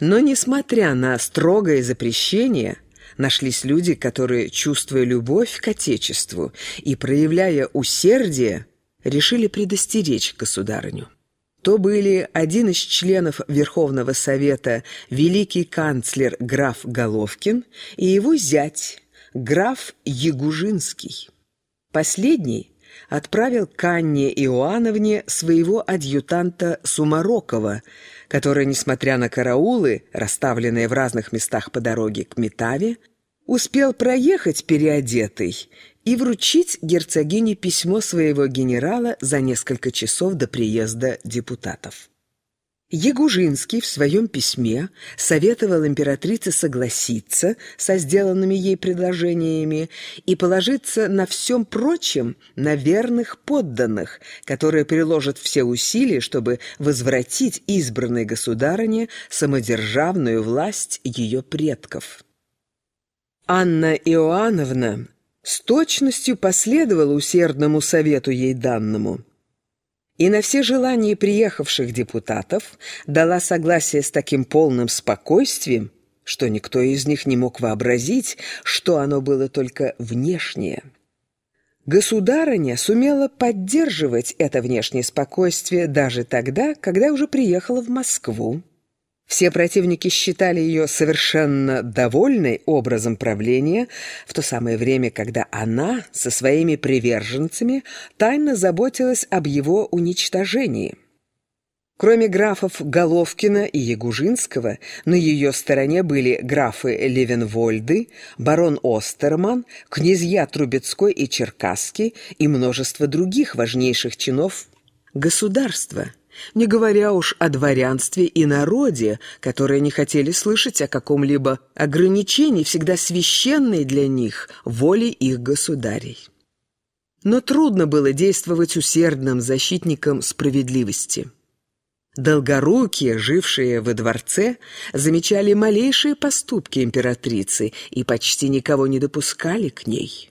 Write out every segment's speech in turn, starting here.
Но, несмотря на строгое запрещение, нашлись люди, которые, чувствуя любовь к Отечеству и проявляя усердие, решили предостеречь государыню. То были один из членов Верховного Совета, великий канцлер граф Головкин и его зять, граф Ягужинский. Последний отправил к Анне Иоанновне своего адъютанта Сумарокова, который, несмотря на караулы, расставленные в разных местах по дороге к Метаве, успел проехать переодетый и вручить герцогине письмо своего генерала за несколько часов до приезда депутатов. Ягужинский в своем письме советовал императрице согласиться со сделанными ей предложениями и положиться на всем прочем на верных подданных, которые приложат все усилия, чтобы возвратить избранной государыне самодержавную власть ее предков. Анна Иоанновна с точностью последовала усердному совету ей данному – и на все желания приехавших депутатов дала согласие с таким полным спокойствием, что никто из них не мог вообразить, что оно было только внешнее. Государыня сумела поддерживать это внешнее спокойствие даже тогда, когда уже приехала в Москву. Все противники считали ее совершенно довольной образом правления в то самое время, когда она со своими приверженцами тайно заботилась об его уничтожении. Кроме графов Головкина и Ягужинского, на ее стороне были графы Левенвольды, барон Остерман, князья Трубецкой и Черкасский и множество других важнейших чинов государства – не говоря уж о дворянстве и народе, которые не хотели слышать о каком-либо ограничении, всегда священной для них, воле их государей. Но трудно было действовать усердным защитникам справедливости. Долгорукие, жившие во дворце, замечали малейшие поступки императрицы и почти никого не допускали к ней.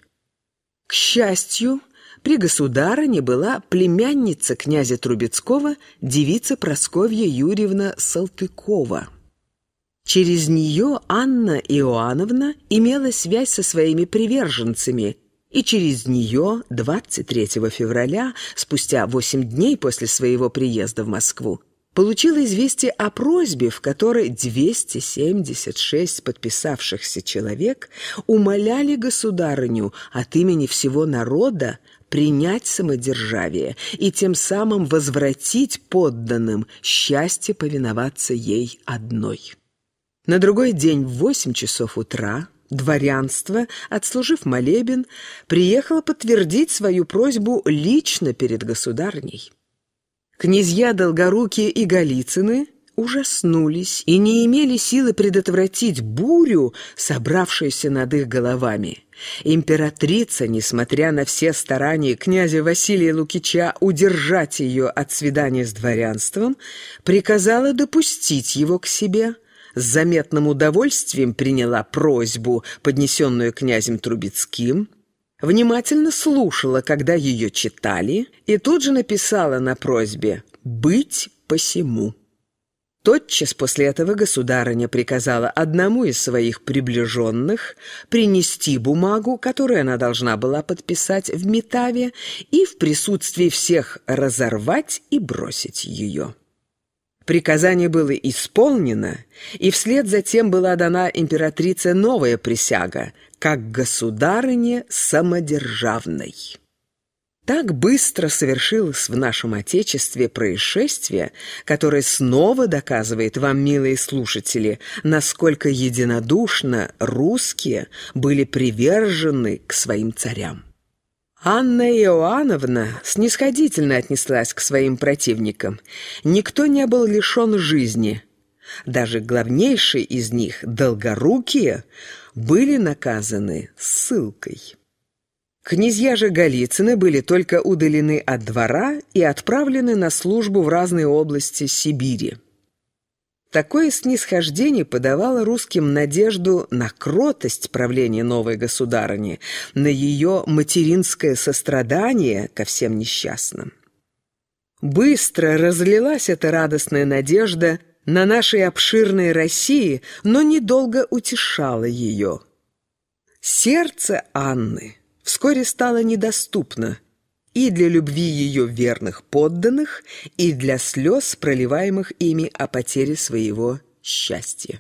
К счастью, при государыне была племянница князя Трубецкого, девица Просковья Юрьевна Салтыкова. Через нее Анна Иоанновна имела связь со своими приверженцами, и через нее 23 февраля, спустя 8 дней после своего приезда в Москву, получила известие о просьбе, в которой 276 подписавшихся человек умоляли государыню от имени всего народа принять самодержавие и тем самым возвратить подданным счастье повиноваться ей одной. На другой день в восемь часов утра дворянство, отслужив молебен, приехало подтвердить свою просьбу лично перед государней. Князья Долгорукие и Голицыны ужаснулись и не имели силы предотвратить бурю, собравшуюся над их головами. Императрица, несмотря на все старания князя Василия Лукича удержать ее от свидания с дворянством, приказала допустить его к себе, с заметным удовольствием приняла просьбу, поднесенную князем Трубецким, внимательно слушала, когда ее читали, и тут же написала на просьбе «быть посему». Тотчас после этого государыня приказала одному из своих приближенных принести бумагу, которую она должна была подписать в Метаве, и в присутствии всех разорвать и бросить ее. Приказание было исполнено, и вслед за тем была дана императрице новая присяга, как государыне самодержавной. Так быстро совершилось в нашем Отечестве происшествие, которое снова доказывает вам, милые слушатели, насколько единодушно русские были привержены к своим царям. Анна Иоанновна снисходительно отнеслась к своим противникам. Никто не был лишен жизни. Даже главнейшие из них, долгорукие, были наказаны ссылкой. Князья же Голицыны были только удалены от двора и отправлены на службу в разные области Сибири. Такое снисхождение подавало русским надежду на кротость правления новой государыни, на ее материнское сострадание ко всем несчастным. Быстро разлилась эта радостная надежда на нашей обширной России, но недолго утешало ее. Сердце Анны вскоре стало недоступно и для любви ее верных подданных, и для слез, проливаемых ими о потере своего счастья.